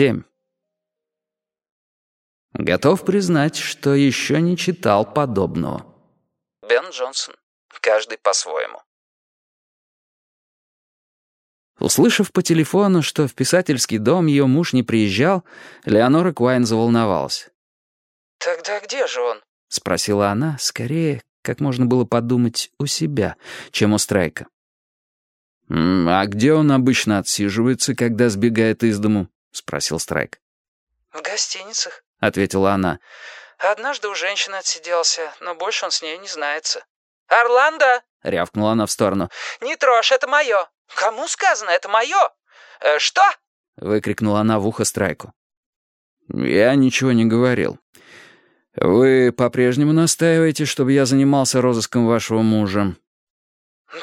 Семь. Готов признать, что еще не читал подобного. Бен Джонсон. Каждый по-своему. Услышав по телефону, что в писательский дом ее муж не приезжал, Леонора Куайн заволновалась. «Тогда где же он?» — спросила она, скорее, как можно было подумать, у себя, чем у Страйка. «А где он обычно отсиживается, когда сбегает из дому?» — спросил Страйк. «В гостиницах», — ответила она. «Однажды у женщины отсиделся, но больше он с ней не знается». «Орландо!» — рявкнула она в сторону. «Не трожь, это мое! Кому сказано, это мое? Э, что?» — выкрикнула она в ухо Страйку. «Я ничего не говорил. Вы по-прежнему настаиваете, чтобы я занимался розыском вашего мужа?»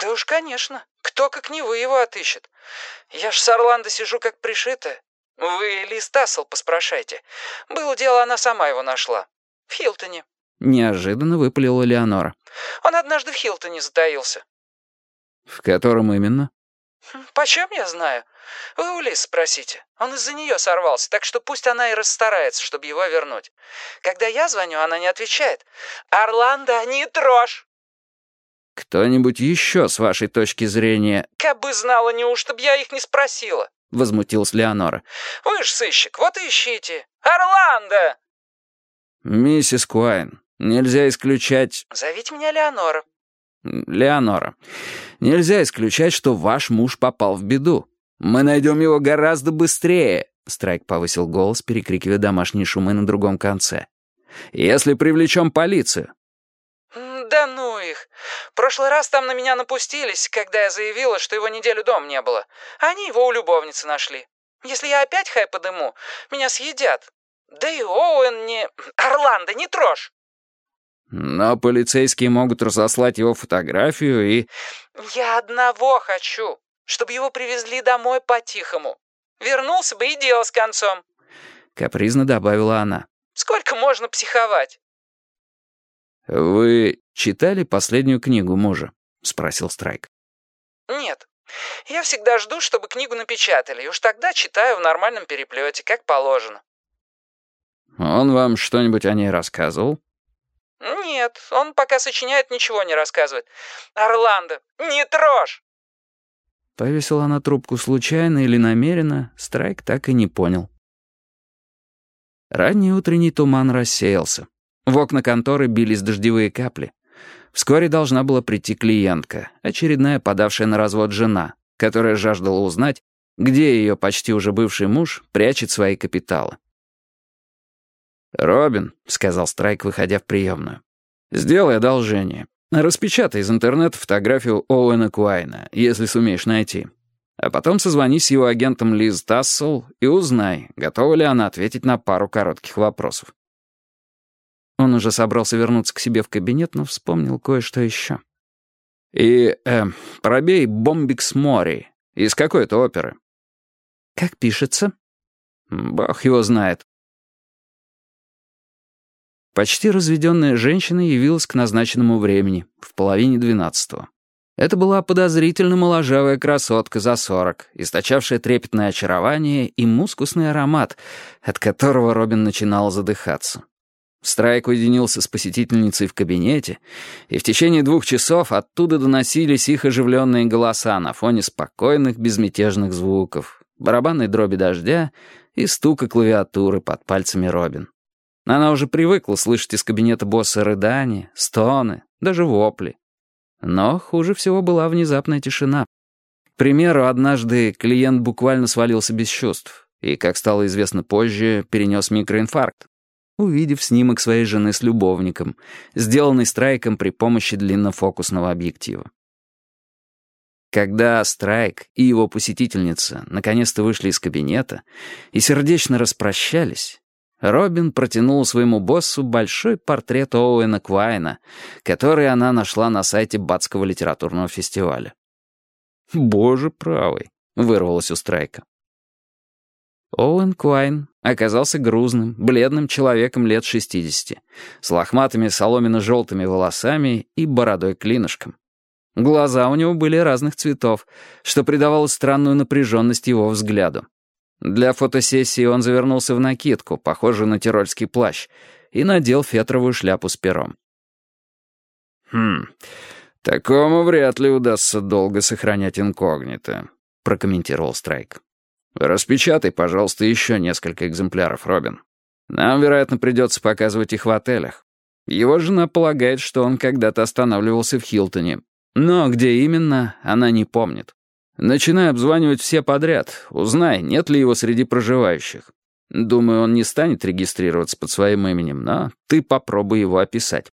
«Да уж, конечно. Кто, как не вы, его отыщет? Я ж с Орландо сижу как пришитая. «Вы Лиз Тассел поспрашайте. Было дело, она сама его нашла. В Хилтоне». Неожиданно выпалила Леонора. «Он однажды в Хилтоне затаился». «В котором именно?» «Хм, «Почем я знаю? Вы у Лиз спросите. Он из-за нее сорвался, так что пусть она и расстарается, чтобы его вернуть. Когда я звоню, она не отвечает. «Орландо, не трожь!» «Кто-нибудь еще, с вашей точки зрения...» «Как бы знала, неужто б я их не спросила?» — возмутилась Леонора. «Вы ж сыщик, вот ищите! Орландо!» «Миссис Куайн, нельзя исключать...» «Зовите меня Леонора». «Леонора, нельзя исключать, что ваш муж попал в беду. Мы найдем его гораздо быстрее!» Страйк повысил голос, перекрикивая домашние шумы на другом конце. «Если привлечем полицию». «Да ну их! прошлый раз там на меня напустились, когда я заявила, что его неделю дом не было. Они его у любовницы нашли. Если я опять хай подыму, меня съедят. Да и Оуэн не... Орландо, не трожь!» «Но полицейские могут разослать его фотографию и...» «Я одного хочу, чтобы его привезли домой по-тихому. Вернулся бы и дело с концом». Капризно добавила она. «Сколько можно психовать?» «Вы читали последнюю книгу мужа?» — спросил Страйк. «Нет. Я всегда жду, чтобы книгу напечатали, и уж тогда читаю в нормальном переплете, как положено». «Он вам что-нибудь о ней рассказывал?» «Нет, он пока сочиняет, ничего не рассказывает. Орландо, не трожь!» Повесила она трубку случайно или намеренно, Страйк так и не понял. Ранний утренний туман рассеялся. В окна конторы бились дождевые капли. Вскоре должна была прийти клиентка, очередная подавшая на развод жена, которая жаждала узнать, где ее почти уже бывший муж прячет свои капиталы. «Робин», — сказал Страйк, выходя в приемную, — «сделай одолжение. Распечатай из интернета фотографию Оуэна Куайна, если сумеешь найти. А потом созвонись с его агентом Лиз Тассел и узнай, готова ли она ответить на пару коротких вопросов. Он уже собрался вернуться к себе в кабинет, но вспомнил кое-что еще. «И, э, пробей «Бомбикс Мори» из какой-то оперы». «Как пишется?» «Бог его знает». Почти разведенная женщина явилась к назначенному времени, в половине двенадцатого. Это была подозрительно моложавая красотка за сорок, источавшая трепетное очарование и мускусный аромат, от которого Робин начинал задыхаться. Страйк уединился с посетительницей в кабинете, и в течение двух часов оттуда доносились их оживленные голоса на фоне спокойных, безмятежных звуков, барабанной дроби дождя и стука клавиатуры под пальцами Робин. Она уже привыкла слышать из кабинета босса рыдания, стоны, даже вопли. Но хуже всего была внезапная тишина. К примеру, однажды клиент буквально свалился без чувств и, как стало известно позже, перенес микроинфаркт увидев снимок своей жены с любовником, сделанный Страйком при помощи длиннофокусного объектива. Когда Страйк и его посетительница наконец-то вышли из кабинета и сердечно распрощались, Робин протянул своему боссу большой портрет Оуэна Квайна, который она нашла на сайте Батского литературного фестиваля. «Боже правый», — вырвалось у Страйка. Оуэн Куайн оказался грузным, бледным человеком лет 60, с лохматыми соломенно-желтыми волосами и бородой-клинышком. Глаза у него были разных цветов, что придавало странную напряженность его взгляду. Для фотосессии он завернулся в накидку, похожую на тирольский плащ, и надел фетровую шляпу с пером. «Хм, такому вряд ли удастся долго сохранять инкогнито», — прокомментировал Страйк. «Распечатай, пожалуйста, еще несколько экземпляров, Робин. Нам, вероятно, придется показывать их в отелях. Его жена полагает, что он когда-то останавливался в Хилтоне, но где именно, она не помнит. Начинай обзванивать все подряд, узнай, нет ли его среди проживающих. Думаю, он не станет регистрироваться под своим именем, но ты попробуй его описать.